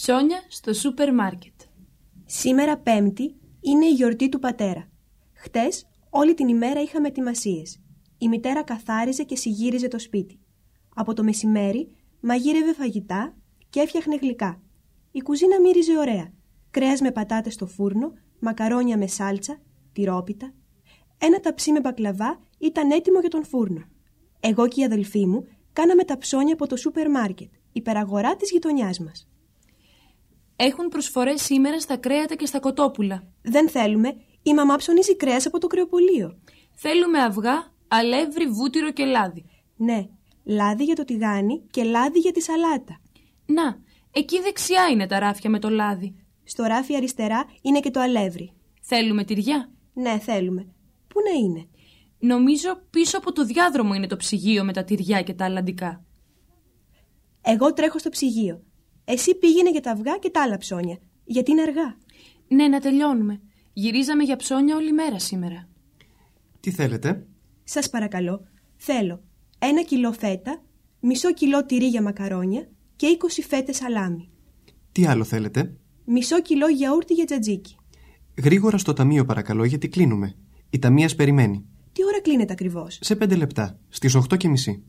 Ψώνια στο σούπερ μάρκετ. Σήμερα Πέμπτη είναι η γιορτή του πατέρα. Χτες όλη την ημέρα είχαμε ετοιμασίες. Η μητέρα καθάριζε και συγύριζε το σπίτι. Από το μεσημέρι μαγείρευε φαγητά και έφτιαχνε γλυκά. Η κουζίνα μύριζε ωραία. Κρέας με πατάτες στο φούρνο, μακαρόνια με σάλτσα, τυρόπιτα. Ένα ταψί με μπακλαβά ήταν έτοιμο για τον φούρνο. Εγώ και η αδελφή μου κάναμε τα ψώνια από το σούπερ μάρκετ, υπεραγορά της γειτονιάς μας. Έχουν προσφορές σήμερα στα κρέατα και στα κοτόπουλα. Δεν θέλουμε, η μαμά ψωνίζει κρέας από το κρεοπολείο. Θέλουμε αυγά, αλεύρι, βούτυρο και λάδι. Ναι, λάδι για το τηγάνι και λάδι για τη σαλάτα. Να, εκεί δεξιά είναι τα ράφια με το λάδι. Στο ράφι αριστερά είναι και το αλεύρι. Θέλουμε τυριά; Ναι, θέλουμε. Πού να είναι; Νομίζω πίσω από το διάδρομο είναι το ψυγείο με τα τυριά και τα αλλαντικά. Εγώ τρέχω στο ψυγείο. Εσύ πήγαινε για τα αυγά και τα άλλα ψώνια. Γιατί είναι αργά. Ναι, να τελειώνουμε. Γυρίζαμε για ψώνια όλη μέρα σήμερα. Τι θέλετε; Σας παρακαλώ, θέλω ένα κιλό φέτα, μισό κιλό τυρί για μακαρόνια και 20 φέτες σαλάμι. Τι άλλο θέλετε; Μισό κιλό γιαούρτι για τζατζίκι. Γρήγορα στο ταμείο παρακαλώ γιατί κλείνουμε. Η ταμείας περιμένει. Τι ώρα κλείνεται ακριβώς; Σε πέντε λεπτά. Στις 8 και μισή.